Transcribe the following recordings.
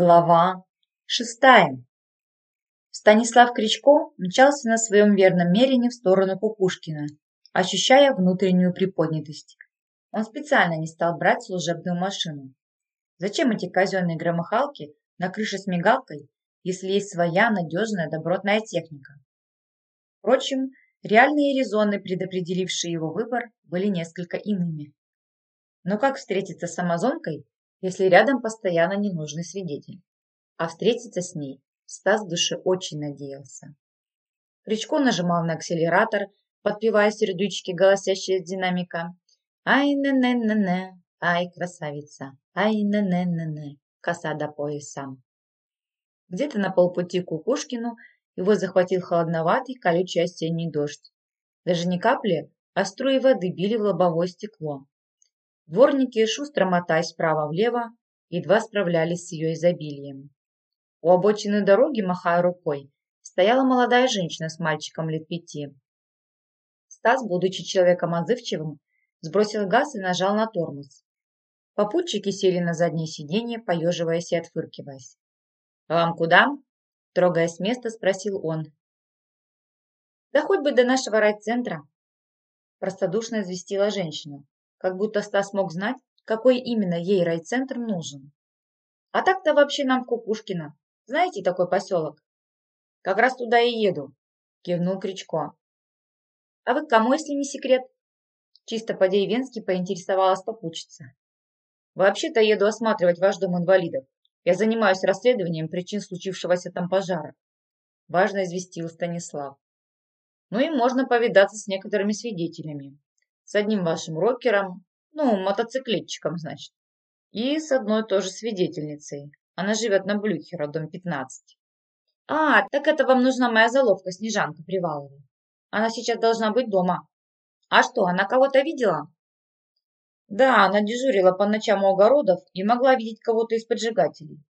Глава шестая. Станислав Кричко мчался на своем верном мерине в сторону Кукушкина, ощущая внутреннюю приподнятость. Он специально не стал брать служебную машину. Зачем эти казенные громыхалки на крыше с мигалкой, если есть своя надежная добротная техника? Впрочем, реальные резоны, предопределившие его выбор, были несколько иными. Но как встретиться с амазонкой, если рядом постоянно ненужный свидетель. А встретиться с ней Стас в душе очень надеялся. Кричко нажимал на акселератор, подпевая сердючки, голосящие из динамика. «Ай-не-не-не-не, ай, красавица, ай-не-не-не-не, коса до пояса». Где-то на полпути к Кукушкину его захватил холодноватый, колючий осенний дождь. Даже не капли, а струи воды били в лобовое стекло. Дворники, шустро мотаясь вправо-влево, едва справлялись с ее изобилием. У обочины дороги, махая рукой, стояла молодая женщина с мальчиком лет пяти. Стас, будучи человеком отзывчивым, сбросил газ и нажал на тормоз. Попутчики сели на заднее сиденье, поеживаясь и отфыркиваясь. «Вам куда?» – трогая с места, спросил он. «Да хоть бы до нашего райцентра», – простодушно известила женщина как будто Стас мог знать, какой именно ей райцентр нужен. А так-то вообще нам в Кукушкино. Знаете такой поселок? Как раз туда и еду, кивнул Кричко. А вы к кому, если не секрет? Чисто по-деревенски поинтересовалась попутчица. Вообще-то еду осматривать ваш дом инвалидов. Я занимаюсь расследованием причин случившегося там пожара. Важно известил Станислав. Ну и можно повидаться с некоторыми свидетелями с одним вашим рокером, ну, мотоциклетчиком, значит, и с одной тоже свидетельницей. Она живет на Блюхера, дом 15. А, так это вам нужна моя заловка, Снежанка Привалова. Она сейчас должна быть дома. А что, она кого-то видела? Да, она дежурила по ночам у огородов и могла видеть кого-то из поджигателей.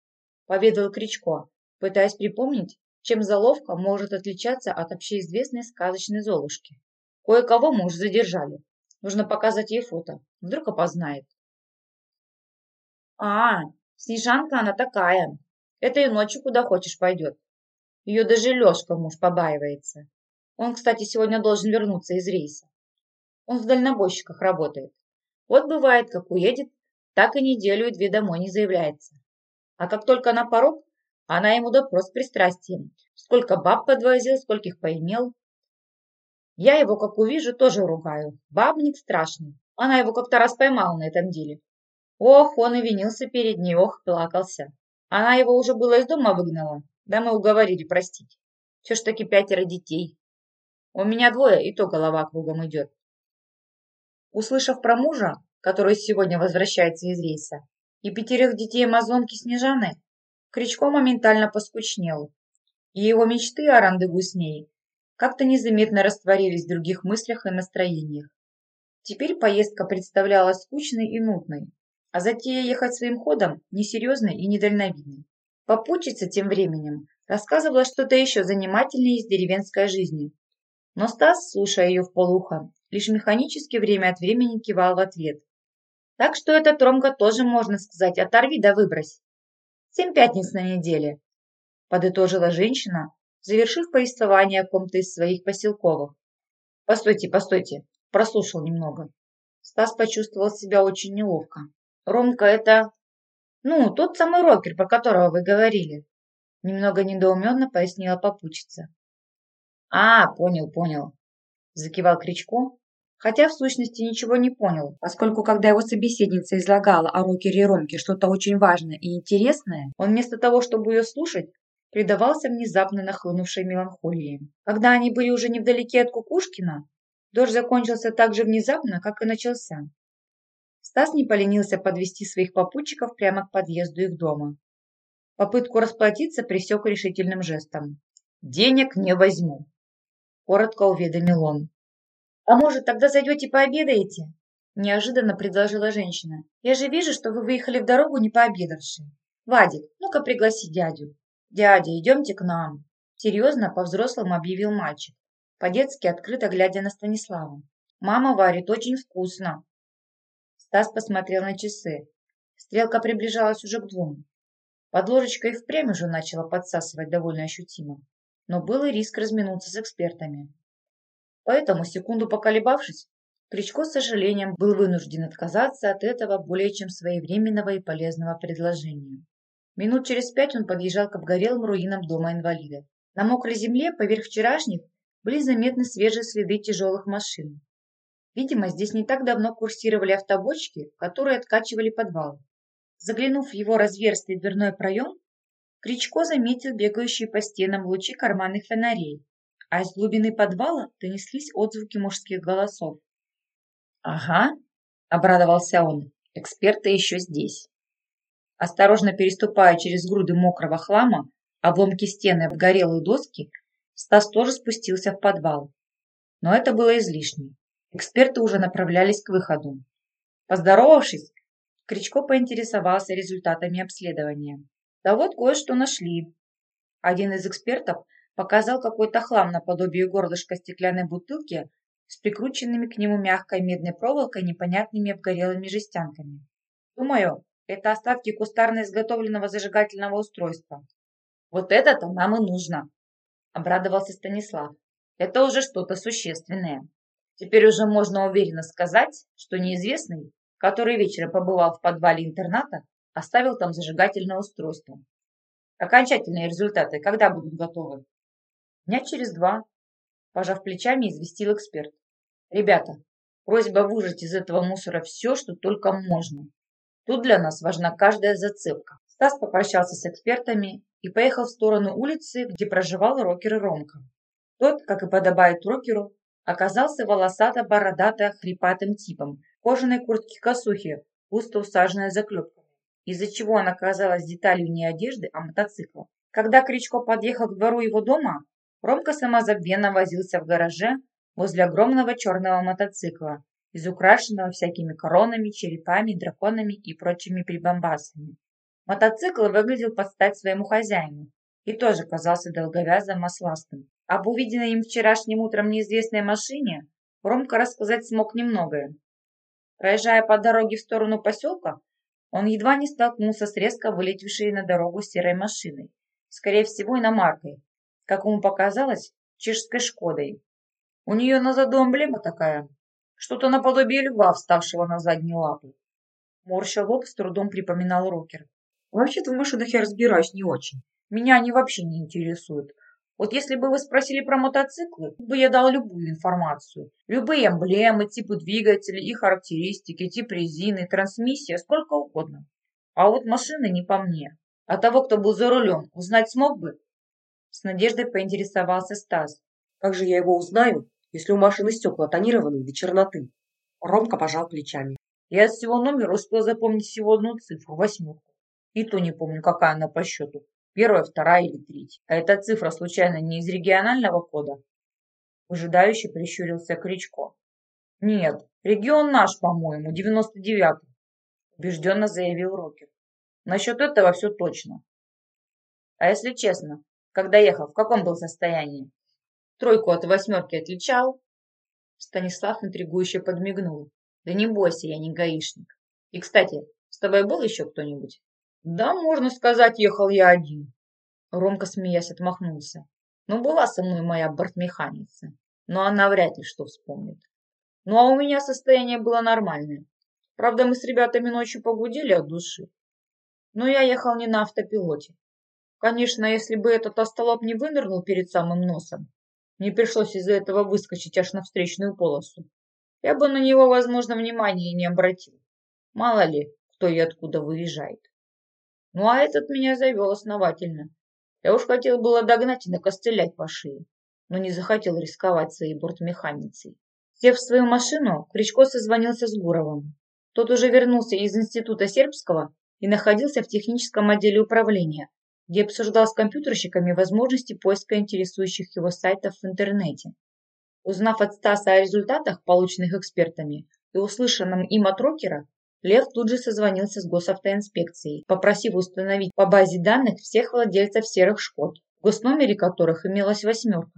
Поведал Кричко, пытаясь припомнить, чем заловка может отличаться от общеизвестной сказочной Золушки. Кое-кого мы уже задержали. Нужно показать ей фото. Вдруг опознает. А, Снежанка она такая. Это и ночью куда хочешь пойдет. Ее даже Лешка муж побаивается. Он, кстати, сегодня должен вернуться из рейса. Он в дальнобойщиках работает. Вот бывает, как уедет, так и неделю и две домой не заявляется. А как только на порог, она ему допрос с пристрастием. Сколько баб подвозил, скольких поимел. Я его, как увижу, тоже ругаю. Бабник страшный. Она его как-то раз поймала на этом деле. Ох, он и винился перед ней, ох, плакался. Она его уже было из дома выгнала. Да мы уговорили простить. Все ж таки пятеро детей. У меня двое, и то голова кругом идет. Услышав про мужа, который сегодня возвращается из рейса, и пятерых детей амазонки Снежаны, Кричко моментально поскучнел. И его мечты о рандеву с ней как-то незаметно растворились в других мыслях и настроениях. Теперь поездка представлялась скучной и нудной, а затея ехать своим ходом несерьезной и недальновидной. Попутчица тем временем рассказывала что-то еще занимательнее из деревенской жизни. Но Стас, слушая ее в полухо, лишь механически время от времени кивал в ответ. Так что этот Ромка тоже, можно сказать, оторви да выбрось. Семь пятниц на неделе, подытожила женщина, завершив повествование о ком-то из своих поселковых. «Постойте, постойте!» Прослушал немного. Стас почувствовал себя очень неловко. «Ромка, это...» «Ну, тот самый рокер, про которого вы говорили». Немного недоуменно пояснила попутчица. «А, понял, понял», – закивал Кричко, хотя в сущности ничего не понял, поскольку когда его собеседница излагала о рокере Ромке что-то очень важное и интересное, он вместо того, чтобы ее слушать, предавался внезапно нахлынувшей меланхолии. Когда они были уже невдалеке от Кукушкина, дождь закончился так же внезапно, как и начался. Стас не поленился подвести своих попутчиков прямо к подъезду их дома. Попытку расплатиться пресек решительным жестом. «Денег не возьму», – коротко уведомил он. «А может, тогда зайдете пообедаете?» – неожиданно предложила женщина. «Я же вижу, что вы выехали в дорогу не пообедавши. Вадик, ну-ка пригласи дядю. «Дядя, идемте к нам!» Серьезно, по-взрослому объявил мальчик, по-детски открыто глядя на Станислава. «Мама варит очень вкусно!» Стас посмотрел на часы. Стрелка приближалась уже к двум. Под ложечкой впрямь уже начала подсасывать довольно ощутимо, но был и риск разминуться с экспертами. Поэтому, секунду поколебавшись, Кричко с сожалением был вынужден отказаться от этого более чем своевременного и полезного предложения. Минут через пять он подъезжал к обгорелым руинам дома инвалида. На мокрой земле, поверх вчерашних, были заметны свежие следы тяжелых машин. Видимо, здесь не так давно курсировали автобочки, которые откачивали подвал. Заглянув в его разверстый дверной проем, Кричко заметил бегающие по стенам лучи карманных фонарей, а из глубины подвала донеслись отзвуки мужских голосов. «Ага», — обрадовался он, — «эксперты еще здесь». Осторожно переступая через груды мокрого хлама, обломки стены, обгорелые доски, Стас тоже спустился в подвал. Но это было излишне. Эксперты уже направлялись к выходу. Поздоровавшись, Кричко поинтересовался результатами обследования. Да вот кое-что нашли. Один из экспертов показал какой-то хлам наподобие горлышка стеклянной бутылки с прикрученными к нему мягкой медной проволокой непонятными обгорелыми жестянками. Думаю, это остатки кустарно изготовленного зажигательного устройства. Вот это-то нам и нужно, обрадовался Станислав. Это уже что-то существенное. Теперь уже можно уверенно сказать, что неизвестный, который вечером побывал в подвале интерната, оставил там зажигательное устройство. Окончательные результаты когда будут готовы? Дня через два, пожав плечами, известил эксперт. Ребята, просьба выжать из этого мусора все, что только можно. Тут для нас важна каждая зацепка. Стас попрощался с экспертами и поехал в сторону улицы, где проживал рокер Ромка. Тот, как и подобает рокеру, оказался волосато-бородато-хрипатым типом, кожаной куртке-косухе, густо усаженной заклепками, из-за чего она казалась деталью не одежды, а мотоцикла. Когда Кричко подъехал к двору его дома, Ромка самозабвенно возился в гараже возле огромного черного мотоцикла, изукрашенного всякими коронами, черепами, драконами и прочими прибамбасами. Мотоцикл выглядел под стать своему хозяину и тоже казался долговязым масластым. Об увиденной им вчерашним утром неизвестной машине Ромка рассказать смог немногое. Проезжая по дороге в сторону поселка, он едва не столкнулся с резко вылетевшей на дорогу серой машиной, скорее всего иномаркой, как ему показалось, чешской «Шкодой». У нее на заду эмблема такая, что-то наподобие льва, вставшего на задние лапы. Морща лоб с трудом припоминал Рокер. Вообще-то в машинах я разбираюсь не очень. Меня они вообще не интересуют. Вот если бы вы спросили про мотоциклы, бы я дал любую информацию. Любые эмблемы, типы двигателей, их характеристики, тип резины, трансмиссия, сколько угодно. А вот машины не по мне. А того, кто был за рулем, узнать смог бы? С надеждой поинтересовался Стас. Как же я его узнаю, если у машины стекла тонированы до черноты? Ромка пожал плечами. Я от всего номера успел запомнить всего одну цифру, восьмерку. И то не помню, какая она по счету. Первая, вторая или третья. А эта цифра случайно не из регионального кода? Ожидающе прищурился Кричко. Нет, регион наш, по-моему, 99-й. Убежденно заявил Рокер. Насчет этого все точно. А если честно, когда ехал, в каком был состоянии? Тройку от восьмерки отличал? Станислав интригующе подмигнул. Да не бойся, я не гаишник. И, кстати, с тобой был еще кто-нибудь? Да, можно сказать, ехал я один. Ромка, смеясь, отмахнулся. Ну, была со мной моя бортмеханица, но она вряд ли что вспомнит. Ну, а у меня состояние было нормальное. Правда, мы с ребятами ночью погудели от души. Но я ехал не на автопилоте. Конечно, если бы этот остолоп не вынырнул перед самым носом, мне пришлось из-за этого выскочить аж на встречную полосу. Я бы на него, возможно, внимания и не обратил. Мало ли, кто и откуда выезжает. Ну а этот меня завел основательно. Я уж хотел было догнать и накостылять по шее, но не захотел рисковать своей бортмеханицей. Сев в свою машину, Кричко созвонился с Гуровым. Тот уже вернулся из института сербского и находился в техническом отделе управления, где обсуждал с компьютерщиками возможности поиска интересующих его сайтов в интернете. Узнав от Стаса о результатах, полученных экспертами, и услышанном им от Рокера, Лев тут же созвонился с госавтоинспекцией, попросив установить по базе данных всех владельцев серых «Шкод», в госномере которых имелась восьмерка.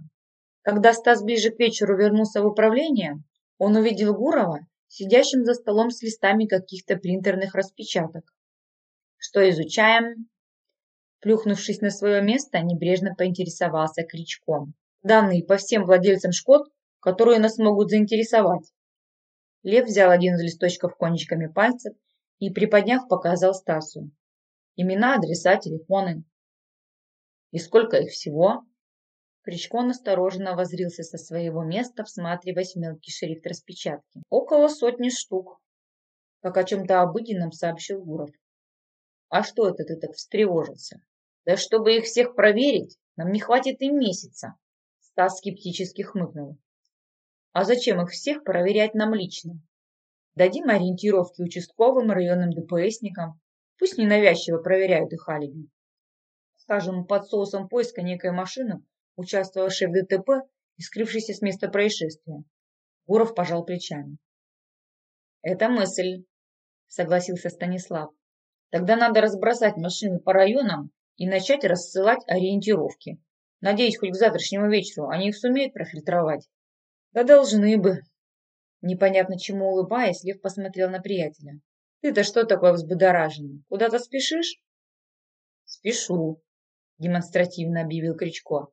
Когда Стас ближе к вечеру вернулся в управление, он увидел Гурова, сидящим за столом с листами каких-то принтерных распечаток. «Что изучаем?» Плюхнувшись на свое место, небрежно поинтересовался Кричком. Данные по всем владельцам Шкод, которые нас могут заинтересовать. Лев взял один из листочков кончиками пальцев и, приподняв, показал Стасу. Имена, адреса, телефоны. И сколько их всего? Кричко настороженно возрился со своего места, всматриваясь в мелкий шрифт распечатки. Около сотни штук. О чем-то обыденном сообщил Гуров. А что это ты так встревожился? Да чтобы их всех проверить, нам не хватит и месяца. Стас скептически хмыкнул. А зачем их всех проверять нам лично? Дадим ориентировки участковым районным ДПСникам. Пусть ненавязчиво проверяют их алиби. Скажем, под соусом поиска некой машины, участвовавшей в ДТП и скрывшейся с места происшествия. Гуров пожал плечами. «Это мысль», — согласился Станислав. «Тогда надо разбросать машины по районам и начать рассылать ориентировки. Надеюсь, хоть к завтрашнему вечеру они их сумеют профильтровать. Да должны бы. Непонятно чему улыбаясь, Лев посмотрел на приятеля. Ты-то что такое взбудораженный? Куда-то спешишь? Спешу, демонстративно объявил Кричко.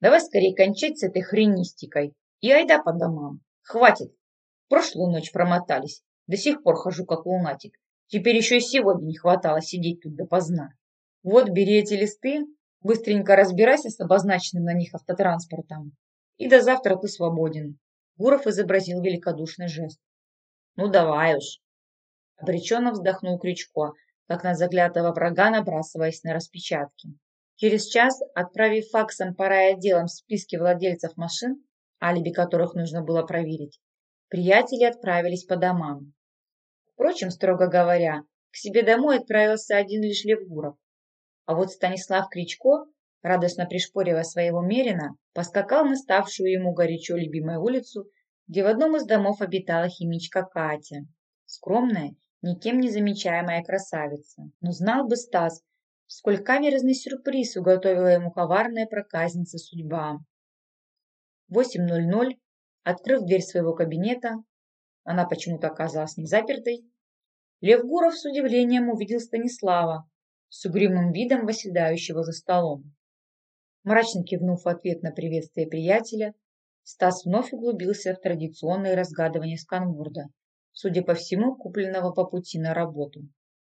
Давай скорее кончать с этой хренистикой и айда по домам. Хватит. Прошлую ночь промотались. До сих пор хожу как лунатик. Теперь еще и сегодня не хватало сидеть тут допоздна. Вот бери эти листы, быстренько разбирайся с обозначенным на них автотранспортом. И до завтра ты свободен. Гуров изобразил великодушный жест. Ну давай уж. Обреченно вздохнул Крючко, как на заклятого врага набрасываясь на распечатки. Через час, отправив факсом по райотделам списки владельцев машин, алиби которых нужно было проверить, приятели отправились по домам. Впрочем, строго говоря, к себе домой отправился один лишь Левгуров. А вот Станислав Кричко, радостно пришпоривая своего Мерина, поскакал на ставшую ему горячо любимую улицу, где в одном из домов обитала химичка Катя. Скромная, никем не замечаемая красавица. Но знал бы Стас, сколь камерный сюрприз уготовила ему коварная проказница судьба. 8.00, открыв дверь своего кабинета, она почему-то оказалась не запертой, Лев Гуров с удивлением увидел Станислава, с угрюмым видом восседающего за столом. Мрачно кивнув в ответ на приветствие приятеля, Стас вновь углубился в традиционное разгадывание сканворда, судя по всему, купленного по пути на работу.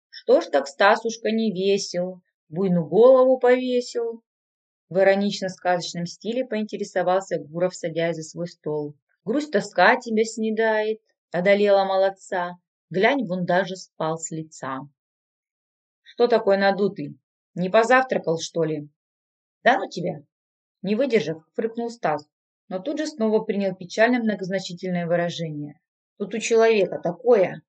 Что ж так Стасушка не весел, буйну голову повесил? В иронично-сказочном стиле поинтересовался Гуров, садясь за свой стол. Грусть тоска тебя снедает, одолела молодца, глянь, вон даже спал с лица. Что такой надутый? Не позавтракал, что ли? Да ну тебя. Не выдержав, фыркнул Стас, но тут же снова принял печально многозначительное выражение. Тут у человека такое,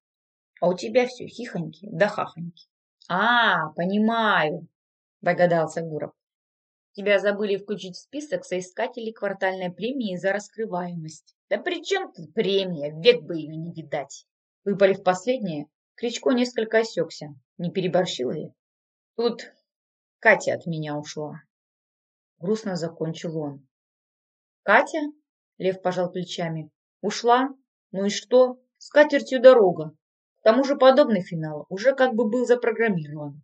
а у тебя все хихоньки да хахоньки. А, понимаю, догадался Гуров. Тебя забыли включить в список соискателей квартальной премии за раскрываемость. Да при чем тут премия? Век бы ее не видать. Выпалив последнее, Кричко несколько осекся. Не переборщил ли? Тут Катя от меня ушла. Грустно закончил он. Катя? Лев пожал плечами. Ушла? Ну и что? С катертью дорога. К тому же подобный финал уже как бы был запрограммирован.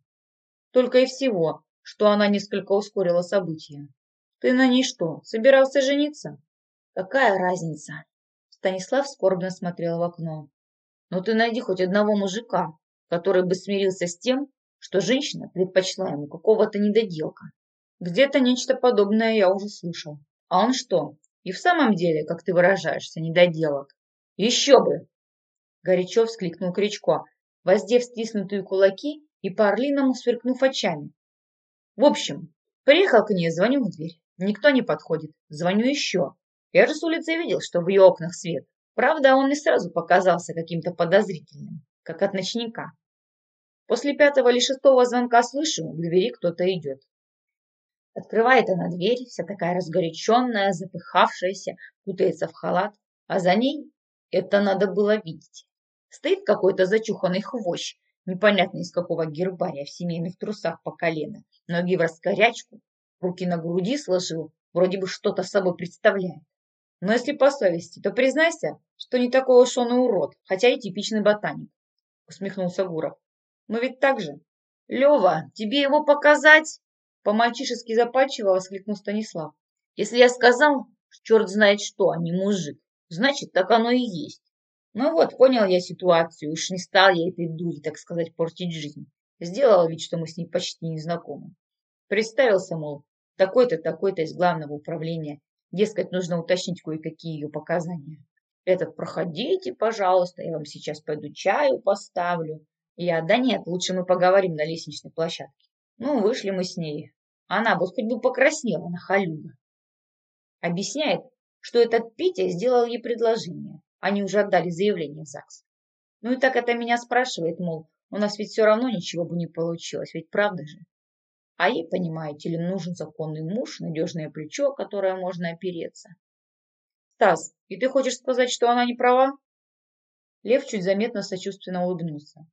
Только и всего, что она несколько ускорила события. Ты на ней что, собирался жениться? Какая разница? Станислав скорбно смотрел в окно. Но ты найди хоть одного мужика, который бы смирился с тем, что женщина предпочла ему какого-то недоделка. Где-то нечто подобное я уже слышал. А он что, и в самом деле, как ты выражаешься, недоделок? Еще бы! Горячо вскликнул Кричко, воздев стиснутые кулаки и по-орлиному сверкнув очами. В общем, приехал к ней, звоню в дверь. Никто не подходит. Звоню еще. Я же с улицы видел, что в ее окнах свет. Правда, он не сразу показался каким-то подозрительным, как от ночника. После пятого или шестого звонка слышу, к двери кто-то идет. Открывает она дверь, вся такая разгоряченная, запыхавшаяся, кутается в халат, а за ней это надо было видеть. Стоит какой-то зачуханный хвощ, непонятно из какого гербария, в семейных трусах по колено, ноги в раскорячку, руки на груди сложил, вроде бы что-то собой представляет. Но если по совести, то признайся, что не такой уж он и урод, хотя и типичный ботаник, усмехнулся Гуров. Но ведь так же. Лева, тебе его показать? По-мальчишески запальчиво воскликнул Станислав. Если я сказал, черт знает что, а не мужик, значит, так оно и есть. Ну вот, понял я ситуацию, уж не стал я этой дури, так сказать, портить жизнь. Сделал вид, что мы с ней почти не знакомы. Представился, мол, такой-то, такой-то из главного управления. Дескать, нужно уточнить кое-какие ее показания. Этот, проходите, пожалуйста, я вам сейчас пойду чаю поставлю. Я, да нет, лучше мы поговорим на лестничной площадке. Ну, вышли мы с ней. Она вот хоть бы покраснела на халюга. Объясняет, что этот Петя сделал ей предложение. Они уже отдали заявление в ЗАГС. Ну и так это меня спрашивает, мол, у нас ведь все равно ничего бы не получилось, ведь правда же? А ей, понимаете ли, нужен законный муж, надежное плечо, которое можно опереться. Стас, и ты хочешь сказать, что она не права? Лев чуть заметно сочувственно улыбнулся.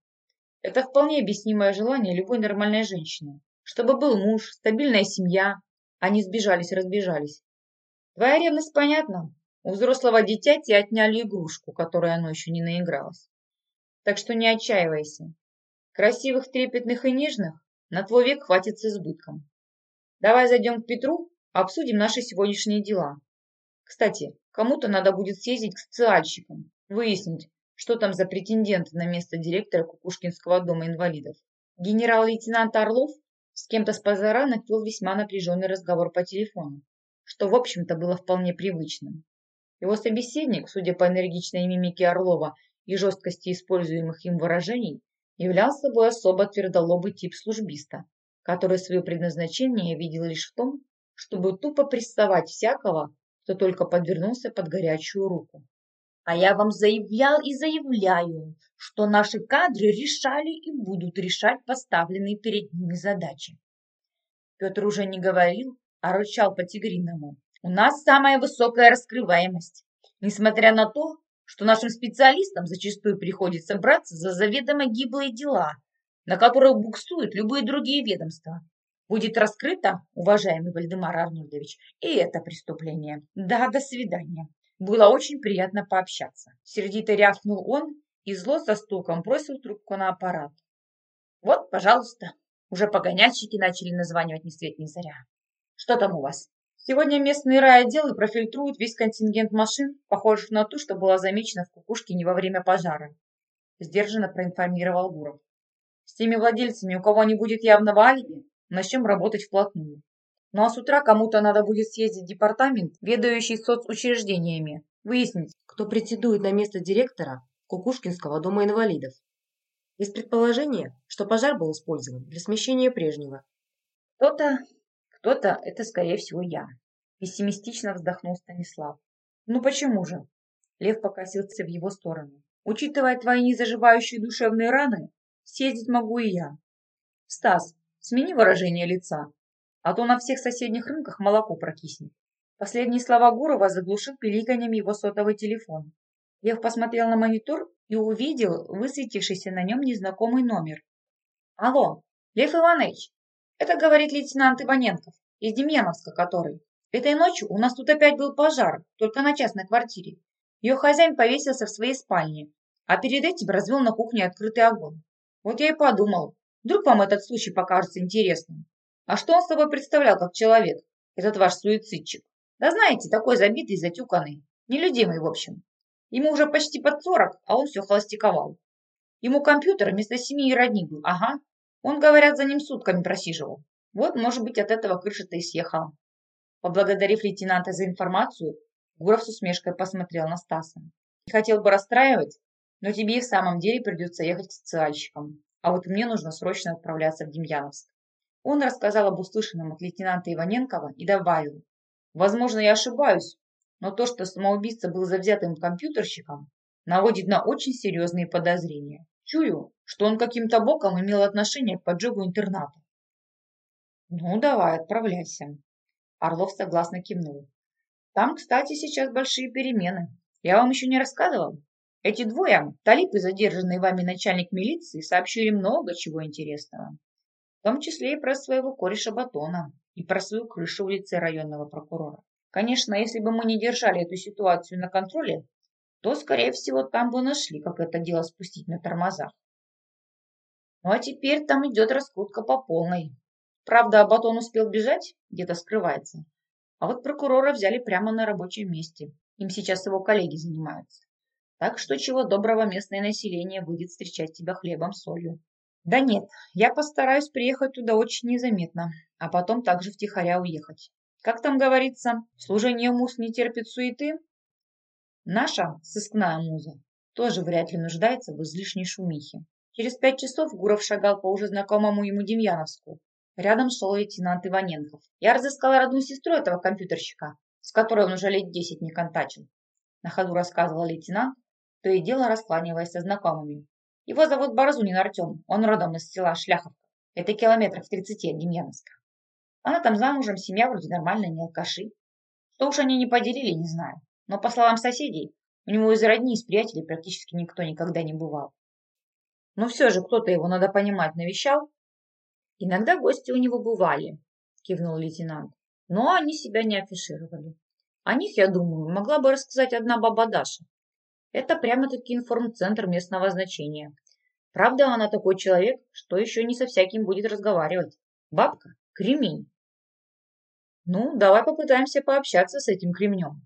Это вполне объяснимое желание любой нормальной женщины. Чтобы был муж, стабильная семья. Они сбежались-разбежались. Твоя ревность понятна. У взрослого дитяти отняли игрушку, которой оно еще не наигралось. Так что не отчаивайся. Красивых, трепетных и нежных на твой век хватит с избытком. Давай зайдем к Петру, обсудим наши сегодняшние дела. Кстати, кому-то надо будет съездить к социальщикам, выяснить, что там за претендент на место директора Кукушкинского дома инвалидов. Генерал-лейтенант Орлов с кем-то с позаранок вел весьма напряженный разговор по телефону, что, в общем-то, было вполне привычным. Его собеседник, судя по энергичной мимике Орлова и жесткости используемых им выражений, являл собой особо твердолобый тип службиста, который свое предназначение видел лишь в том, чтобы тупо прессовать всякого, кто только подвернулся под горячую руку. А я вам заявлял и заявляю, что наши кадры решали и будут решать поставленные перед ними задачи. Петр уже не говорил, а рычал по-тигриному. У нас самая высокая раскрываемость. Несмотря на то, что нашим специалистам зачастую приходится браться за заведомо гиблые дела, на которые буксуют любые другие ведомства. Будет раскрыто, уважаемый Вальдемар Арнольдович, и это преступление. Да, до свидания. Было очень приятно пообщаться. Сердито рявкнул он и зло со стуком бросил трубку на аппарат. Вот, пожалуйста, уже погоняльщики начали названивать ни свет ни заря. Что там у вас? Сегодня местные райотделы профильтруют весь контингент машин, похожих на ту, что была замечена в Кукушкине во время пожара. Сдержанно проинформировал Гуров. С теми владельцами, у кого не будет явного алиби, начнем работать вплотную. Ну а с утра кому-то надо будет съездить в департамент, ведающий соцучреждениями, выяснить, кто претендует на место директора Кукушкинского дома инвалидов. Есть предположение, что пожар был использован для смещения прежнего. Кто-то кто-то – это, скорее всего, я. Пессимистично вздохнул Станислав. Ну почему же? Лев покосился в его сторону. Учитывая твои незаживающие душевные раны, съездить могу и я. Стас, смени выражение лица, а то на всех соседних рынках молоко прокиснет. Последние слова Гурова заглушил пиликаньем его сотовый телефон. Лев посмотрел на монитор и увидел высветившийся на нем незнакомый номер. «Алло, Лев Иванович, это говорит лейтенант Иваненков, из Демьяновска который. Этой ночью у нас тут опять был пожар, только на частной квартире. Ее хозяин повесился в своей спальне, а перед этим развел на кухне открытый огонь. Вот я и подумал, вдруг вам этот случай покажется интересным. А что он собой представлял как человек, этот ваш суицидчик? Да знаете, такой забитый, затюканный, нелюдимый в общем. Ему уже почти под сорок, а он все холостяковал. Ему компьютер вместо семьи и родни был, ага, он, говорят, за ним сутками просиживал. Вот, может быть, от этого крыша-то и съехала. Поблагодарив лейтенанта за информацию, Гуров с усмешкой посмотрел на Стаса. Не хотел бы расстраивать, но тебе и в самом деле придется ехать к социальщикам. А вот мне нужно срочно отправляться в Демьяновск. Он рассказал об услышанном от лейтенанта Иваненкова и добавил. Возможно, я ошибаюсь, но то, что самоубийца был завзятым компьютерщиком, наводит на очень серьезные подозрения. Чую, что он каким-то боком имел отношение к поджогу интерната. Ну, давай, отправляйся. Орлов согласно кивнул. Там, кстати, сейчас большие перемены. Я вам еще не рассказывал? Эти двое, Талип и задержанный вами начальник милиции, сообщили много чего интересного. В том числе и про своего кореша Батона, и про свою крышу в лице районного прокурора. Конечно, если бы мы не держали эту ситуацию на контроле, то, скорее всего, там бы нашли, как это дело спустить на тормозах. Ну а теперь там идет раскрутка по полной. Правда, Батон успел бежать, где-то скрывается. А вот прокурора взяли прямо на рабочем месте. Им сейчас его коллеги занимаются. Так что чего доброго местное население будет встречать тебя хлебом солью. Да нет, я постараюсь приехать туда очень незаметно, а потом также втихаря уехать. Как там говорится, служение муз не терпит суеты? Наша сыскная муза тоже вряд ли нуждается в излишней шумихе. Через пять часов Гуров шагал по уже знакомому ему Демьяновску. Рядом шел лейтенант Иваненков. Я разыскала родную сестру этого компьютерщика, с которой он уже лет десять не контачил. На ходу рассказывал лейтенант, то и дело раскланиваясь со знакомыми. Его зовут Борзунин Артем, он родом из села Шляховка. Это километров в тридцати от Демьяновска. Она там замужем, семья вроде нормальная, не алкаши. Что уж они не поделили, не знаю. Но, по словам соседей, у него из родни, из приятелей практически никто никогда не бывал. Но все же кто-то его, надо понимать, навещал. Иногда гости у него бывали, кивнул лейтенант. Но они себя не афишировали. О них, я думаю, могла бы рассказать одна баба Даша. Это прямо-таки информцентр местного значения. Правда, она такой человек, что еще не со всяким будет разговаривать. Бабка – кремень. Ну, давай попытаемся пообщаться с этим кремнем,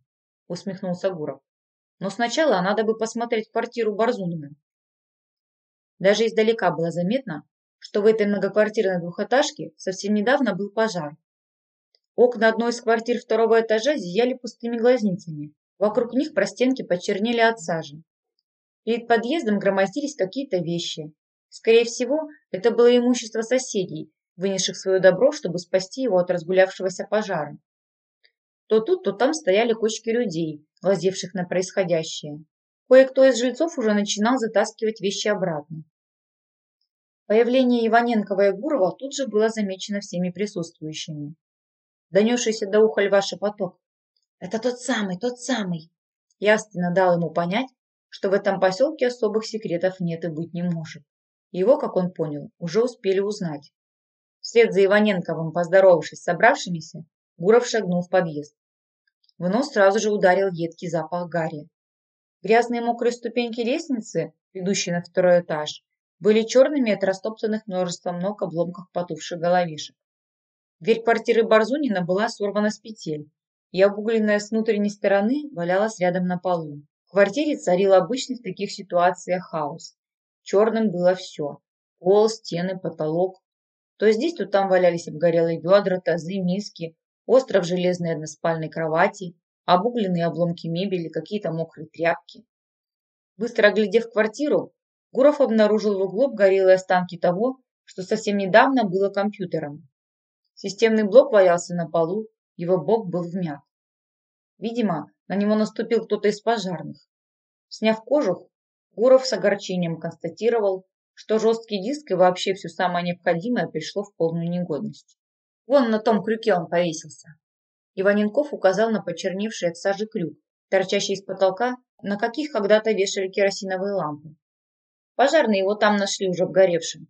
усмехнулся Гуров. Но сначала надо бы посмотреть квартиру Барзунина. Даже издалека было заметно, что в этой многоквартирной двухэтажке совсем недавно был пожар. Окна одной из квартир второго этажа зияли пустыми глазницами. Вокруг них простенки почернели от сажи. Перед подъездом громоздились какие-то вещи. Скорее всего, это было имущество соседей, вынесших свое добро, чтобы спасти его от разгулявшегося пожара. То тут, то там стояли кучки людей, глазевших на происходящее. Кое-кто из жильцов уже начинал затаскивать вещи обратно. Появление Иваненкова и Гурова тут же было замечено всеми присутствующими. Донесшийся до уха льва шепоток. «Это тот самый, тот самый!» Ясно дал ему понять, что в этом поселке особых секретов нет и быть не может. Его, как он понял, уже успели узнать. Вслед за Иваненковым, поздоровавшись с собравшимися, Гуров шагнул в подъезд. В нос сразу же ударил едкий запах гари. Грязные мокрые ступеньки лестницы, ведущие на второй этаж, были черными от растоптанных множеством ног обломков потухших головешек. Дверь квартиры Барзунина была сорвана с петель, и обугленная с внутренней стороны валялась рядом на полу. В квартире царил обычный в таких ситуациях хаос. Черным было все. Пол, стены, потолок. То здесь, то там валялись обгорелые ведра, тазы, миски, остров железной односпальной кровати, обугленные обломки мебели, какие-то мокрые тряпки. Быстро оглядев квартиру, Гуров обнаружил в углу обгорелые останки того, что совсем недавно было компьютером. Системный блок валялся на полу, его бок был вмят. Видимо, на него наступил кто-то из пожарных. Сняв кожух, Гуров с огорчением констатировал, что жесткий диск и вообще все самое необходимое пришло в полную негодность. Вон на том крюке он повесился. Иваненков указал на почерневший от сажи крюк, торчащий из потолка, на каких когда-то вешали керосиновые лампы. Пожарные его там нашли уже обгоревшим.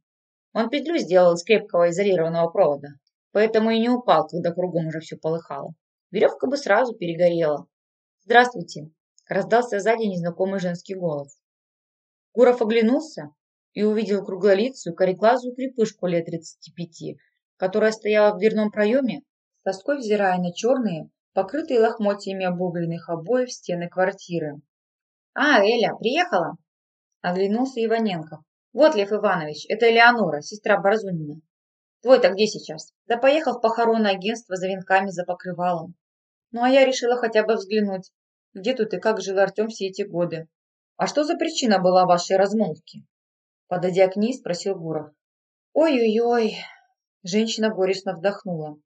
Он петлю сделал из крепкого изолированного провода, поэтому и не упал, когда кругом уже все полыхало. Веревка бы сразу перегорела. «Здравствуйте!» – раздался сзади незнакомый женский голос. Гуров оглянулся и увидел круглолицую, кореглазую крепышку лет тридцати пяти которая стояла в дверном проеме, с тоской взирая на черные, покрытые лохмотьями обугленных обоев стены квартиры. «А, Эля, приехала?» Оглянулся Иваненко. «Вот, Лев Иванович, это Элеонора, сестра Борзунина. Твой-то где сейчас?» «Да поехал в похоронное агентство за венками, за покрывалом. Ну, а я решила хотя бы взглянуть, где тут и как жил Артем все эти годы. А что за причина была вашей размолвки?» Подойдя к ней, спросил Гуров. «Ой-ой-ой, Женщина горестно вздохнула.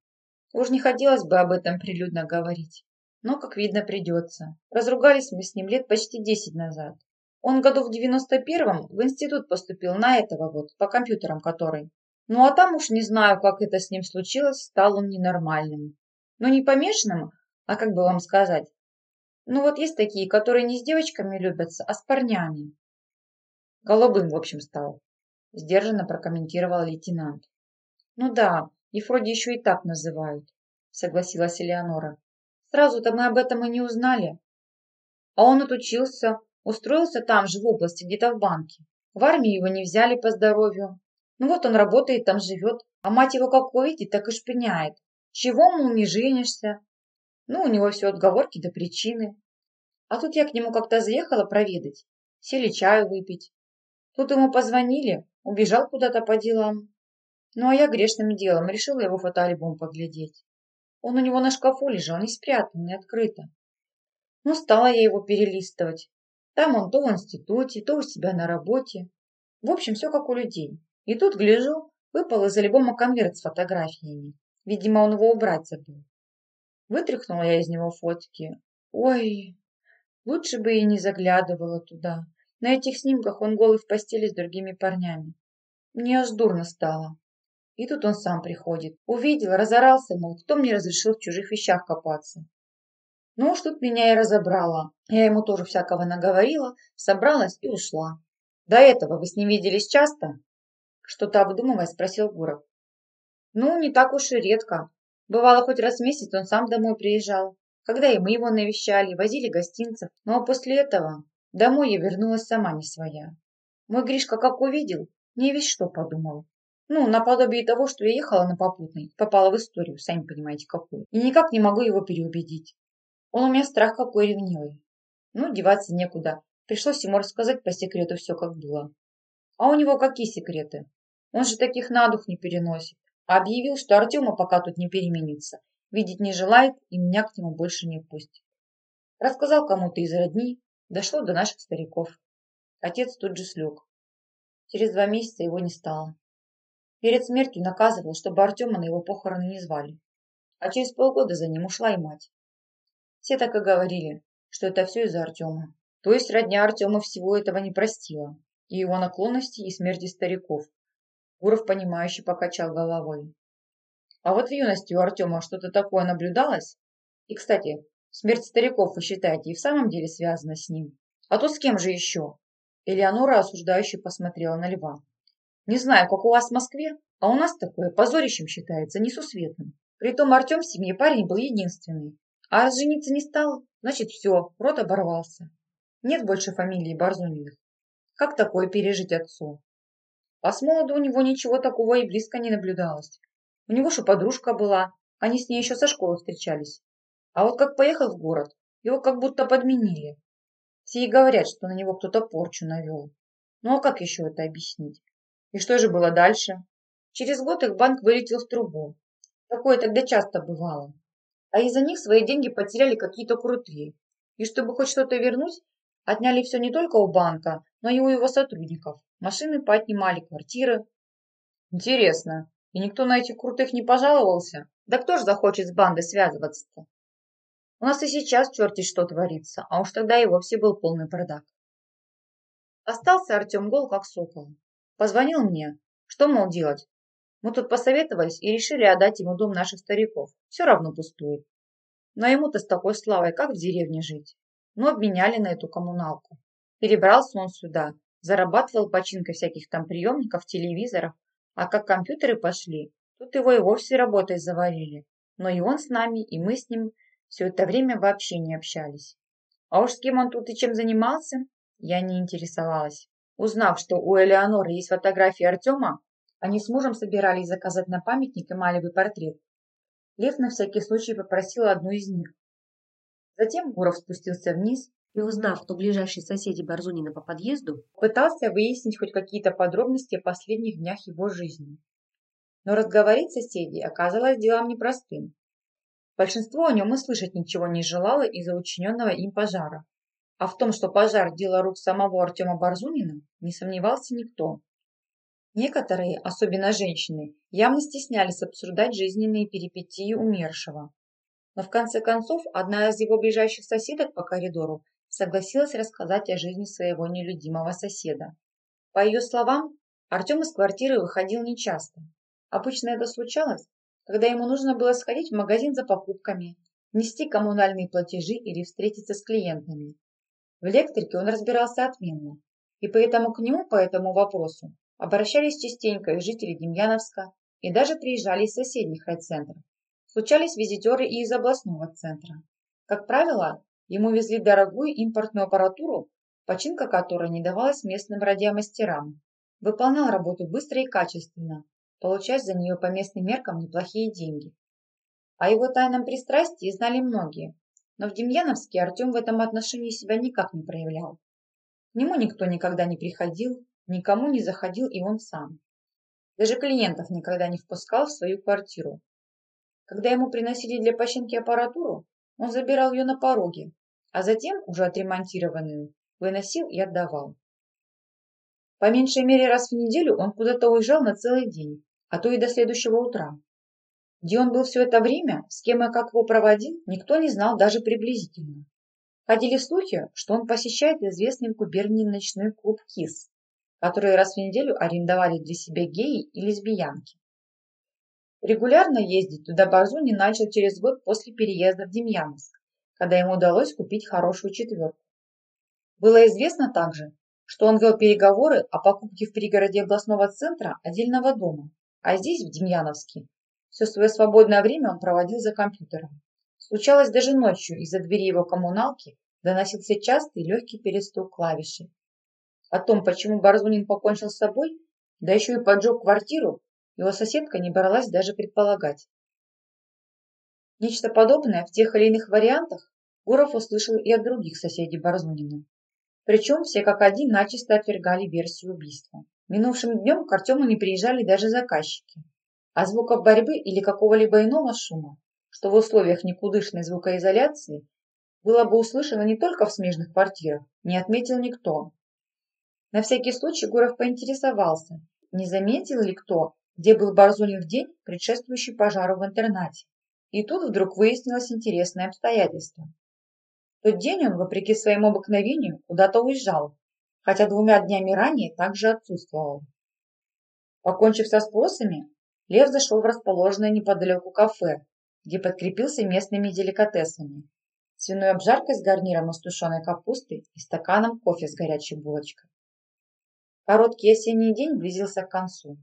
Уж не хотелось бы об этом прилюдно говорить. Но, как видно, придется. Разругались мы с ним лет почти десять назад. Он году в девяносто первом в институт поступил на этого вот, по компьютерам который. Ну а там уж не знаю, как это с ним случилось, стал он ненормальным. Ну не помешанным, а как бы вам сказать. Ну вот есть такие, которые не с девочками любятся, а с парнями. Голубым, в общем, стал. Сдержанно прокомментировал лейтенант. Ну да, их вроде еще и так называют, согласилась Элеонора. Сразу-то мы об этом и не узнали. А он отучился, устроился там же в области, где-то в банке. В армию его не взяли по здоровью. Ну вот он работает, там живет, А мать его как увидит, так и шпиняет. Чего, мол, не женишься? Ну, у него все отговорки до причины. А тут я к нему как-то заехала проведать. Сели чаю выпить. Тут ему позвонили, убежал куда-то по делам. Ну, а я грешным делом решила его фотоальбом поглядеть. Он у него на шкафу лежал, не спрятанный, открыто. Ну, стала я его перелистывать. Там он то в институте, то у себя на работе. В общем, все как у людей. И тут, гляжу, выпал из альбома конверт с фотографиями. Видимо, он его убрать забыл. Вытряхнула я из него фотки. Ой, лучше бы и не заглядывала туда. На этих снимках он голый в постели с другими парнями. Мне аж дурно стало. И тут он сам приходит. Увидел, разорался, мол, кто мне разрешил в чужих вещах копаться. Ну уж тут меня и разобрала. Я ему тоже всякого наговорила, собралась и ушла. До этого вы с ним виделись часто? Что-то обдумывая, спросил Гуров. Ну, не так уж и редко. Бывало, хоть раз в месяц он сам домой приезжал. Когда и мы его навещали, возили гостинцев. Ну а после этого домой я вернулась сама не своя. Мой Гришка как увидел, не весь что подумал. Ну, наподобие того, что я ехала на попутный, попала в историю, сами понимаете, какую. И никак не могу его переубедить. Он у меня страх какой ревнивый. Ну, деваться некуда. Пришлось ему рассказать по секрету все, как было. А у него какие секреты? Он же таких на дух не переносит. А объявил, что Артема пока тут не переменится. Видеть не желает и меня к нему больше не пустит. Рассказал кому-то из родни, дошло до наших стариков. Отец тут же слег. Через два месяца его не стало. Перед смертью наказывал, чтобы Артема на его похороны не звали. А через полгода за ним ушла и мать. Все так и говорили, что это все из-за Артема. То есть родня Артема всего этого не простила. И его наклонности, и смерти стариков. Гуров, понимающе покачал головой. А вот в юности у Артема что-то такое наблюдалось? И, кстати, смерть стариков, вы считаете, и в самом деле связана с ним? А то с кем же еще? Элеонора осуждающе посмотрела на Льва. Не знаю, как у вас в Москве, а у нас такое позорищем считается, несусветным. Притом Артем в семье парень был единственный. А раз жениться не стал, значит все, рот оборвался. Нет больше фамилии Барзуниных. Как такое пережить отцу? А с молоду у него ничего такого и близко не наблюдалось. У него же подружка была, они с ней еще со школы встречались. А вот как поехал в город, его как будто подменили. Все и говорят, что на него кто-то порчу навел. Ну а как еще это объяснить? И что же было дальше? Через год их банк вылетел в трубу. Такое тогда часто бывало. А из-за них свои деньги потеряли какие-то крутые. И чтобы хоть что-то вернуть, отняли все не только у банка, но и у его сотрудников. Машины поотнимали, квартиры. Интересно, и никто на этих крутых не пожаловался? Да кто ж захочет с бандой связываться-то? У нас и сейчас черти что творится, а уж тогда и вовсе был полный бардак. Остался Артем гол, как сокол. Позвонил мне. Что, мол, делать? Мы тут посоветовались и решили отдать ему дом наших стариков. Все равно пустует. Но ему-то с такой славой, как в деревне жить? Ну, обменяли на эту коммуналку. Перебрался он сюда, зарабатывал починкой всяких там приемников, телевизоров, а как компьютеры пошли, тут его и вовсе работой заварили. Но и он с нами, и мы с ним все это время вообще не общались. А уж с кем он тут и чем занимался, я не интересовалась. Узнав, что у Элеоноры есть фотографии Артема, они с мужем собирались заказать на памятник эмалевый портрет. Лев на всякий случай попросил одну из них. Затем Гуров спустился вниз и, узнав, кто ближайшие соседи Барзунина по подъезду, пытался выяснить хоть какие-то подробности о последних днях его жизни. Но разговорить соседей оказалось делом непростым. Большинство о нем и слышать ничего не желало из-за учиненного им пожара. А в том, что пожар – дело рук самого Артема Барзунина, не сомневался никто. Некоторые, особенно женщины, явно стеснялись обсуждать жизненные перипетии умершего. Но в конце концов, одна из его ближайших соседок по коридору согласилась рассказать о жизни своего нелюдимого соседа. По ее словам, Артем из квартиры выходил нечасто. Обычно это случалось, когда ему нужно было сходить в магазин за покупками, нести коммунальные платежи или встретиться с клиентами. В электрике он разбирался отменно, и поэтому к нему по этому вопросу обращались частенько и жители Демьяновска, и даже приезжали из соседних райцентров. Случались визитеры и из областного центра. Как правило, Ему везли дорогую импортную аппаратуру, починка которой не давалась местным радиомастерам. Выполнял работу быстро и качественно, получать за нее по местным меркам неплохие деньги. О его тайном пристрастии знали многие, но в Демьяновске Артем в этом отношении себя никак не проявлял. К нему никто никогда не приходил, никому не заходил и он сам. Даже клиентов никогда не впускал в свою квартиру. Когда ему приносили для починки аппаратуру, он забирал ее на пороге, а затем, уже отремонтированную, выносил и отдавал. По меньшей мере раз в неделю он куда-то уезжал на целый день, а то и до следующего утра. Где он был все это время, с кем и как его проводил, никто не знал даже приблизительно. Ходили слухи, что он посещает известный в губернии ночной клуб «Кис», который раз в неделю арендовали для себя геи и лесбиянки. Регулярно ездить туда Барзуни начал через год после переезда в Демьяновск, когда ему удалось купить хорошую четверку. Было известно также, что он вел переговоры о покупке в пригороде областного центра отдельного дома, а здесь, в Демьяновске, все свое свободное время он проводил за компьютером. Случалось даже ночью из-за двери его коммуналки доносился частый легкий перестук клавишей. О том, почему Барзунин покончил с собой, да еще и поджег квартиру, его соседка не бралась даже предполагать. Нечто подобное в тех или иных вариантах Гуров услышал и от других соседей Барзунина. Причем все как один начисто отвергали версию убийства. Минувшим днем к Артему не приезжали даже заказчики а звуков борьбы или какого-либо иного шума, что в условиях никудышной звукоизоляции было бы услышано не только в смежных квартирах, не отметил никто. На всякий случай Гуров поинтересовался, не заметил ли кто, где был Барзулин в день, предшествующий пожару в интернате. И тут вдруг выяснилось интересное обстоятельство. В тот день он, вопреки своему обыкновению, куда-то уезжал, хотя двумя днями ранее также отсутствовал. Покончив со спросами, Лев зашел в расположенное неподалеку кафе, где подкрепился местными деликатесами. Свиной обжаркой с гарниром из тушеной капусты и стаканом кофе с горячей булочкой. Короткий осенний день близился к концу.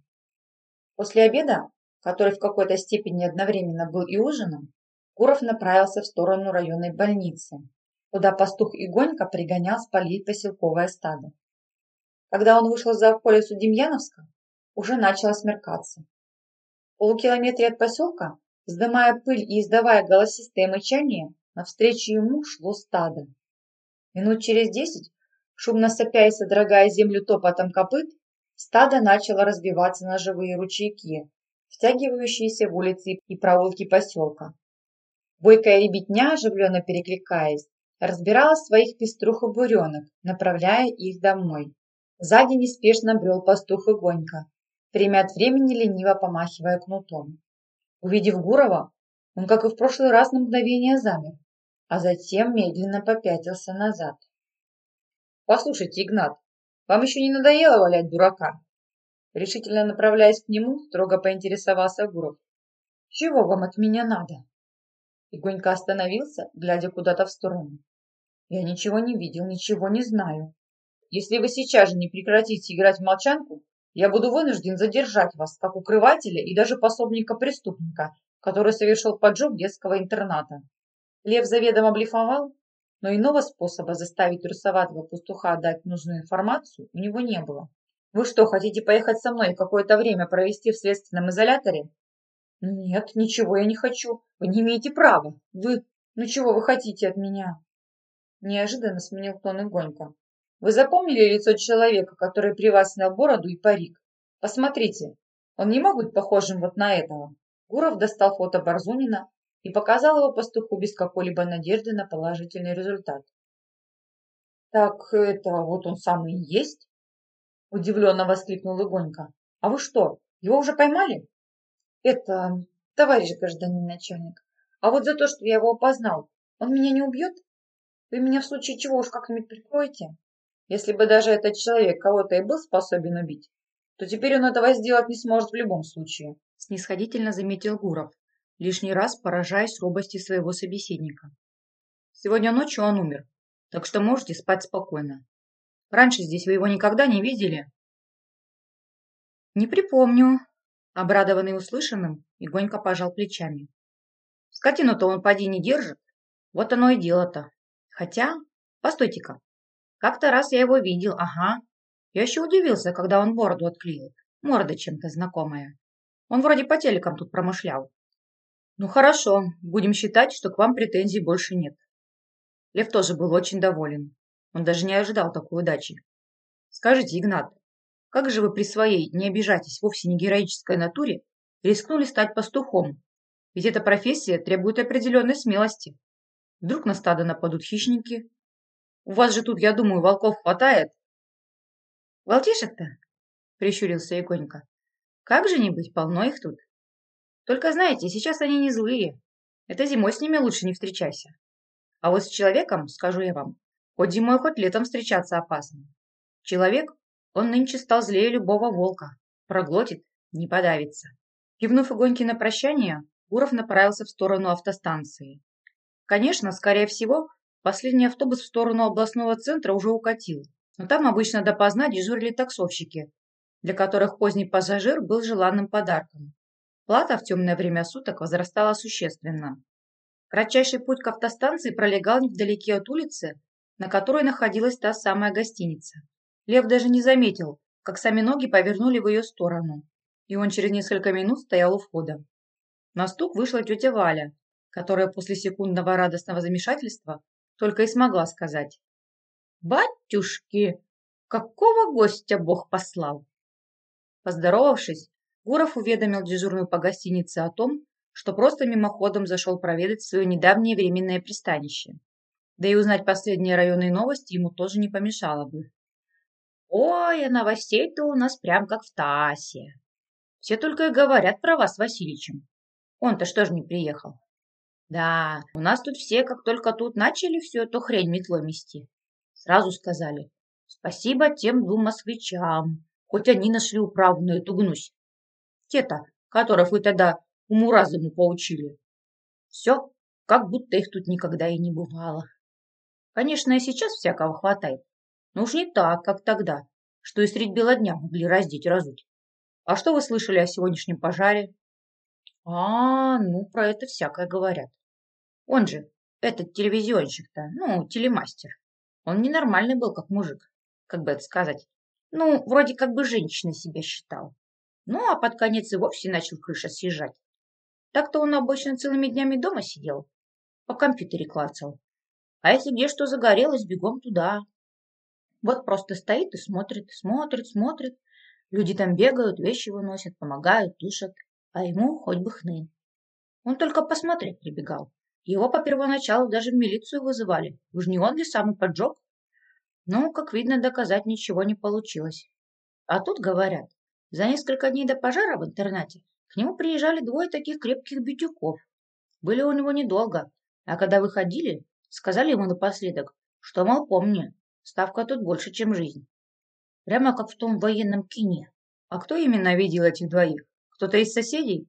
После обеда, который в какой-то степени одновременно был и ужином, Гуров направился в сторону районной больницы, куда пастух Игонька пригонял спалить поселковое стадо. Когда он вышел за околицу Демьяновска, уже начало смеркаться полукилометре от поселка, вздымая пыль и издавая голосистое мычание, навстречу ему шло стадо. Минут через десять, шумно сопя и содрогая землю топотом копыт, стадо начало разбиваться на живые ручейки, втягивающиеся в улицы и проулки поселка. Бойкая ребятня, оживленно перекликаясь, разбирала своих пеструх и буренок, направляя их домой. Сзади неспешно брел пастух и гонька, время от времени лениво помахивая кнутом. Увидев Гурова, он, как и в прошлый раз, на мгновение замер, а затем медленно попятился назад. «Послушайте, Игнат, вам еще не надоело валять дурака?» Решительно направляясь к нему, строго поинтересовался Гуров. «Чего вам от меня надо?» Игонька остановился, глядя куда-то в сторону. «Я ничего не видел, ничего не знаю. Если вы сейчас же не прекратите играть в молчанку, я буду вынужден задержать вас как укрывателя и даже пособника преступника, который совершил поджог детского интерната. Лев заведомо блефовал, но иного способа заставить трусоватого пастуха дать нужную информацию у него не было. Вы что, хотите поехать со мной и какое-то время провести в следственном изоляторе? Нет, ничего я не хочу. Вы не имеете права. Вы... Ну чего вы хотите от меня? Неожиданно сменил тон Игонька. Вы запомнили лицо человека, который при вас снял бороду и парик? Посмотрите, он не мог быть похожим вот на этого. Гуров достал фото Барзунина и показал его пастуху без какой-либо надежды на положительный результат. «Так это вот он самый и есть?» Удивленно воскликнул Игонька. «А вы что, его уже поймали?» «Это, товарищ гражданин начальник, а вот за то, что я его опознал, он меня не убьет? Вы меня в случае чего уж как-нибудь прикроете?» Если бы даже этот человек кого-то и был способен убить, то теперь он этого сделать не сможет в любом случае. Снисходительно заметил Гуров, лишний раз поражаясь робости своего собеседника. Сегодня ночью он умер, так что можете спать спокойно. Раньше здесь вы его никогда не видели? Не припомню. Обрадованный услышанным, Игонька пожал плечами. Скотину-то он поди не держит. Вот оно и дело-то. Хотя, постойте-ка, как-то раз я его видел, ага. Я еще удивился, когда он бороду отклеил. Морда чем-то знакомая. Он вроде по телекам тут промышлял. Ну хорошо, будем считать, что к вам претензий больше нет. Лев тоже был очень доволен. Он даже не ожидал такой удачи. Скажите, Игнат, как же вы при своей, не обижайтесь, вовсе не героической натуре, рискнули стать пастухом? Ведь эта профессия требует определенной смелости. Вдруг на стадо нападут хищники. У вас же тут, я думаю, волков хватает. Волчишек-то? Прищурился Егонька. Как же не быть, полно их тут. Только знаете, сейчас они не злые. Это зимой с ними лучше не встречайся. А вот с человеком, скажу я вам, хоть зимой, хоть летом встречаться опасно. Человек, он нынче стал злее любого волка. Проглотит, не подавится. Кивнув Игоньке на прощание, Гуров направился в сторону автостанции. Конечно, скорее всего, последний автобус в сторону областного центра уже укатил. Но там обычно допоздна дежурили таксовщики, для которых поздний пассажир был желанным подарком. Плата в темное время суток возрастала существенно. Кратчайший путь к автостанции пролегал невдалеке от улицы, на которой находилась та самая гостиница. Лев даже не заметил, как сами ноги повернули в ее сторону, и он через несколько минут стоял у входа. На стук вышла тетя Валя, которая после секундного радостного замешательства только и смогла сказать. «Батюшки, какого гостя Бог послал?» Поздоровавшись, Гуров уведомил дежурную по гостинице о том, что просто мимоходом зашел проведать свое недавнее временное пристанище. Да и узнать последние районные новости ему тоже не помешало бы. «Ой, а новостей-то у нас прям как в Тасе. Все только и говорят про вас с Васильичем. Он-то что ж не приехал?» «Да, у нас тут все, как только тут начали всю эту хрень метлой мести, сразу сказали, спасибо тем двум москвичам, хоть они нашли управу на эту гнусь те-то, которых вы тогда уму-разуму поучили. Все, как будто их тут никогда и не бывало. Конечно, и сейчас всякого хватает, но уж не так, как тогда, что и средь бела дня могли раздеть разуть. А что вы слышали о сегодняшнем пожаре? А, ну, про это всякое говорят. Он же, этот телевизионщик-то, ну, телемастер. Он ненормальный был, как мужик, как бы это сказать. Ну, вроде как бы женщиной себя считал. Ну, а под конец и вовсе начал крыша съезжать. Так-то он обычно целыми днями дома сидел, по компьютере клацал. А если где что загорелось, бегом туда. Вот просто стоит и смотрит, смотрит, смотрит. Люди там бегают, вещи выносят, помогают, тушат. А ему хоть бы хны. Он только посмотреть прибегал. Его по первоначалу даже в милицию вызывали. Уж не он ли самый поджег? Ну, как видно, доказать ничего не получилось. А тут говорят, за несколько дней до пожара в интернате к нему приезжали двое таких крепких битюков. Были у него недолго, а когда выходили, сказали ему напоследок, что, мол, помни, ставка тут больше, чем жизнь. Прямо как в том военном кине. А кто именно видел этих двоих? Кто-то из соседей?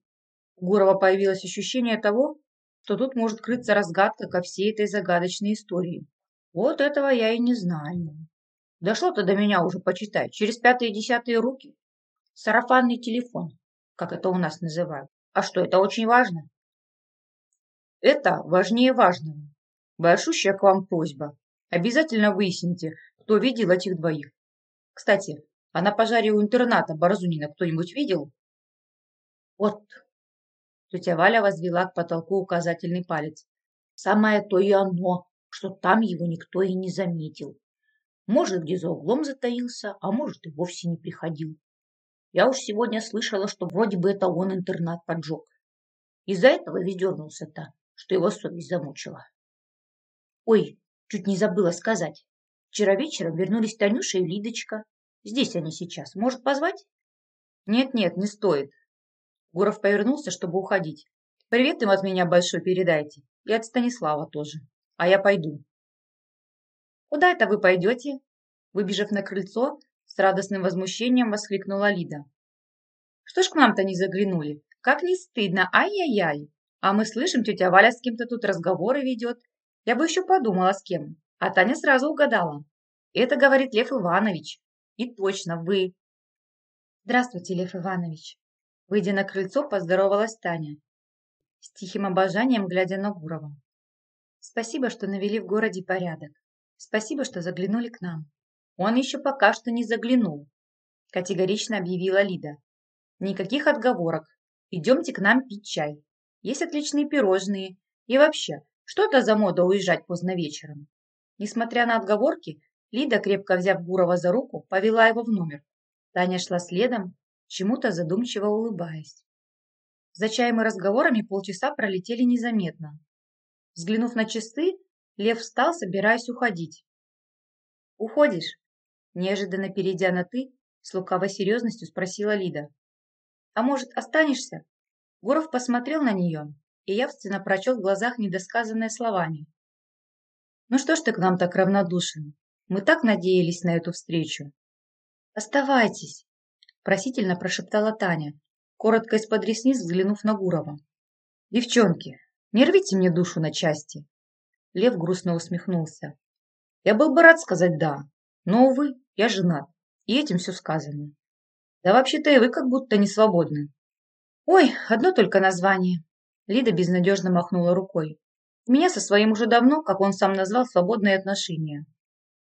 У Гурова появилось ощущение того, что тут может крыться разгадка ко всей этой загадочной истории. Вот этого я и не знаю. Дошло-то до меня уже, почитай, через пятые-десятые руки. Сарафанный телефон, как это у нас называют. А что, это очень важно? Это важнее важного. Большущая к вам просьба. Обязательно выясните, кто видел этих двоих. Кстати, а на пожаре у интерната Борзунина кто-нибудь видел? Вот. Тетя Валя возвела к потолку указательный палец. Самое то и оно, что там его никто и не заметил. Может, где за углом затаился, а может, и вовсе не приходил. Я уж сегодня слышала, что вроде бы это он интернат поджег. Из-за этого весь дернулся-то, что его совесть замучила. Ой, чуть не забыла сказать. Вчера вечером вернулись Танюша и Лидочка. Здесь они сейчас. Может, позвать? Нет-нет, не стоит. Гуров повернулся, чтобы уходить. Привет им от меня большой передайте. И от Станислава тоже. А я пойду. Куда это вы пойдете? Выбежав на крыльцо, с радостным возмущением воскликнула Лида. Что ж к нам-то не заглянули? Как не стыдно, ай-яй-яй. А мы слышим, тетя Валя с кем-то тут разговоры ведет. Я бы еще подумала, с кем. А Таня сразу угадала. Это говорит Лев Иванович. И точно, вы. Здравствуйте, Лев Иванович. Выйдя на крыльцо, поздоровалась Таня. С тихим обожанием, глядя на Гурова. Спасибо, что навели в городе порядок. Спасибо, что заглянули к нам. Он еще пока что не заглянул, категорично объявила Лида. Никаких отговорок. Идемте к нам пить чай. Есть отличные пирожные. И вообще, что это за мода уезжать поздно вечером? Несмотря на отговорки, Лида, крепко взяв Гурова за руку, повела его в номер. Таня шла следом, чему-то задумчиво улыбаясь. За чаем и разговорами полчаса пролетели незаметно. Взглянув на часы, Лев встал, собираясь уходить. «Уходишь?» Неожиданно перейдя на «ты», с лукавой серьезностью спросила Лида. «А может, останешься?» Гуров посмотрел на нее и явственно прочел в глазах недосказанное словами. «Ну что ж ты к нам так равнодушен? Мы так надеялись на эту встречу». «Оставайтесь!» – просительно прошептала Таня, коротко из-под ресниц взглянув на Гурова. «Девчонки, не рвите мне душу на части!» Лев грустно усмехнулся. «Я был бы рад сказать «да», но, увы, я женат, и этим все сказано. Да вообще-то и вы как будто не свободны. Ой, одно только название. Лида безнадежно махнула рукой. У меня со своим уже давно, как он сам назвал, свободные отношения.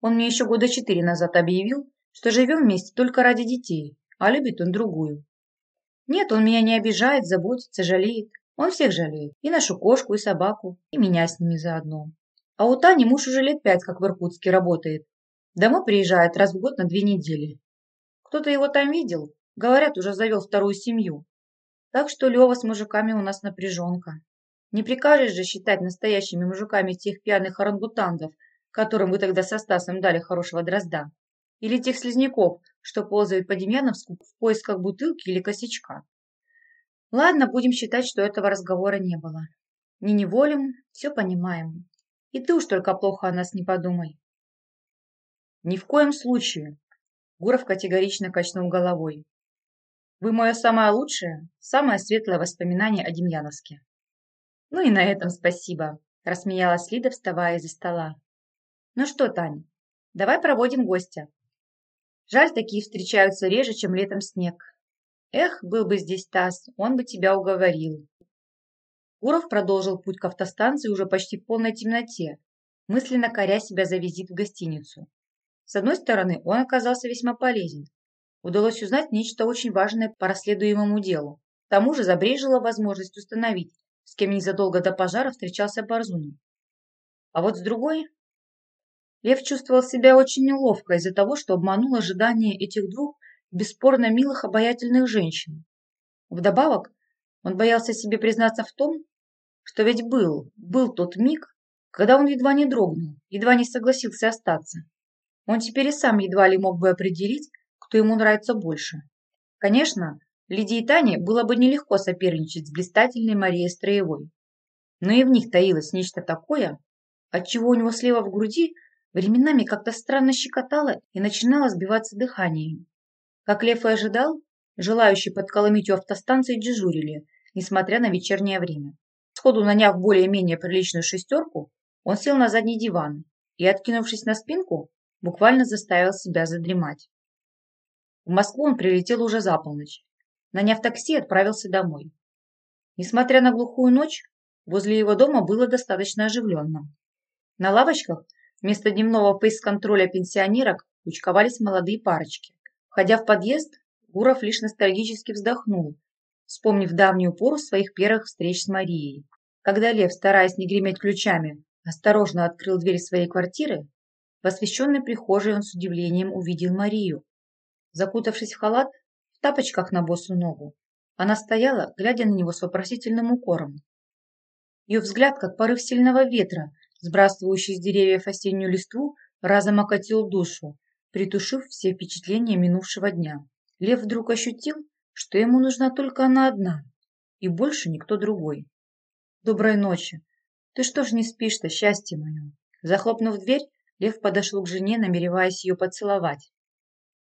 Он мне еще года четыре назад объявил, что живем вместе только ради детей, а любит он другую. Нет, он меня не обижает, заботится, жалеет. Он всех жалеет. И нашу кошку, и собаку, и меня с ними заодно. А у Тани муж уже лет пять как в Иркутске работает. Домой приезжает раз в год на две недели. Кто-то его там видел, говорят, уже завел вторую семью. Так что Лева с мужиками у нас напряженка. Не прикажешь же считать настоящими мужиками тех пьяных орангутангов, которым вы тогда со Стасом дали хорошего дрозда. Или тех слизняков, что ползают по Демьяновску в поисках бутылки или косячка. Ладно, будем считать, что этого разговора не было. Не неволим, все понимаем. И ты уж только плохо о нас не подумай. Ни в коем случае. Гуров категорично качнул головой. Вы мое самое лучшее, самое светлое воспоминание о Демьяновске. Ну и на этом спасибо, рассмеялась Лида, вставая из-за стола. Ну что, Таня, давай проводим гостя. Жаль, такие встречаются реже, чем летом снег. Эх, был бы здесь Тасс, он бы тебя уговорил. Гуров продолжил путь к автостанции уже почти в полной темноте, мысленно коря себя за визит в гостиницу. С одной стороны, он оказался весьма полезен. Удалось узнать нечто очень важное по расследуемому делу. К тому же забрежила возможность установить, с кем незадолго до пожара встречался Борзунин. А вот с другой... Лев чувствовал себя очень неловко из-за того, что обманул ожидания этих двух бесспорно милых обаятельных женщин. Вдобавок, он боялся себе признаться в том, что ведь был, был тот миг, когда он едва не дрогнул, едва не согласился остаться. Он теперь и сам едва ли мог бы определить, кто ему нравится больше. Конечно, Лидии и Тане было бы нелегко соперничать с блистательной Марией Строевой. Но и в них таилось нечто такое, отчего у него слева в груди временами как-то странно щекотало и начинало сбиваться дыханием. Как Лев и ожидал, желающие подколомить у автостанции дежурили, несмотря на вечернее время. Сходу наняв более-менее приличную шестерку, он сел на задний диван и, откинувшись на спинку, буквально заставил себя задремать. В Москву он прилетел уже за полночь. Наняв такси, отправился домой. Несмотря на глухую ночь, возле его дома было достаточно оживленно. На лавочках вместо дневного фейс-контроля пенсионерок кучковались молодые парочки. Входя в подъезд, Гуров лишь ностальгически вздохнул, вспомнив давнюю пору своих первых встреч с Марией. Когда Лев, стараясь не греметь ключами, осторожно открыл дверь своей квартиры, в освещенной прихожей он с удивлением увидел Марию. Закутавшись в халат, в тапочках на босу ногу, она стояла, глядя на него с вопросительным укором. Ее взгляд, как порыв сильного ветра, сбрасывающий с деревьев осеннюю листву, разом окатил душу, притушив все впечатления минувшего дня. Лев вдруг ощутил, что ему нужна только она одна, и больше никто другой. «Доброй ночи! Ты что ж не спишь-то, счастье мое?» Захлопнув дверь, Лев подошел к жене, намереваясь ее поцеловать.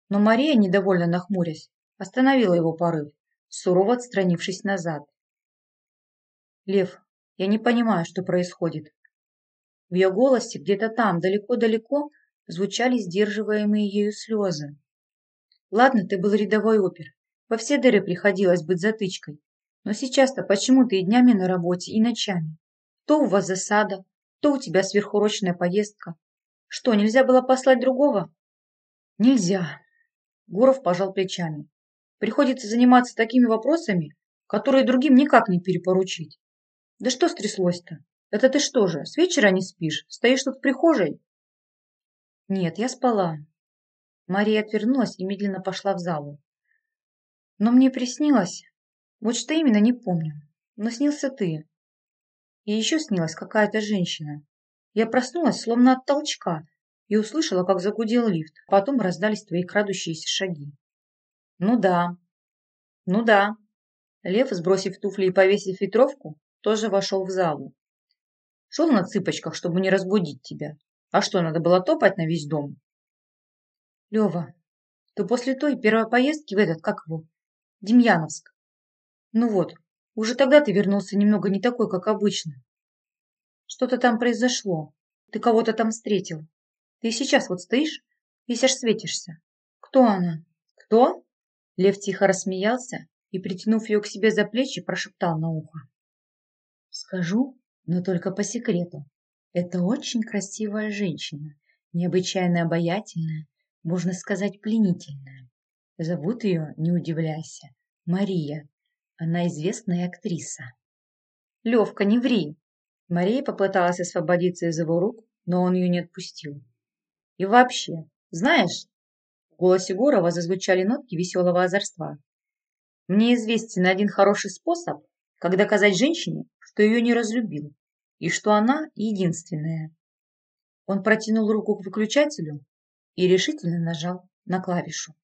Но Мария, недовольно нахмурясь, остановила его порыв, сурово отстранившись назад. «Лев, я не понимаю, что происходит». В ее голосе, где-то там, далеко-далеко, звучали сдерживаемые ею слезы. «Ладно, ты был рядовой опер. Во все дыры приходилось быть затычкой. Но сейчас-то почему ты и днями на работе, и ночами? То у вас засада, то у тебя сверхурочная поездка, что, нельзя было послать другого? Нельзя. Гуров пожал плечами. Приходится заниматься такими вопросами, которые другим никак не перепоручить. Да что стряслось-то? Это ты что же, с вечера не спишь? Стоишь тут в прихожей? Нет, я спала. Мария отвернулась и медленно пошла в залу. Но мне приснилось, вот что именно не помню, но снился ты. И еще снилась какая-то женщина. Я проснулась, словно от толчка, и услышала, как загудел лифт. Потом раздались твои крадущиеся шаги. Ну да, ну да. Лев, сбросив туфли и повесив ветровку, тоже вошел в залу. Шел на цыпочках, чтобы не разбудить тебя. А что, надо было топать на весь дом? Лева, ты после той первой поездки в этот, как его, Демьяновск. Ну вот, уже тогда ты вернулся немного не такой, как обычно. Что-то там произошло. Ты кого-то там встретил. Ты сейчас вот стоишь, весь аж светишься. Кто она? Кто? Лев тихо рассмеялся и, притянув ее к себе за плечи, прошептал на ухо. Скажу, но только по секрету. Это очень красивая женщина, необычайно обаятельная, можно сказать, пленительная. Зовут ее, не удивляйся, Мария. Она известная актриса. Левка, не ври. Мария попыталась освободиться из его рук, но он ее не отпустил. И вообще, знаешь, в голосе Гурова зазвучали нотки веселого озорства. Мне известен один хороший способ, как доказать женщине, что ее не разлюбил, и что она единственная. Он протянул руку к выключателю и решительно нажал на клавишу.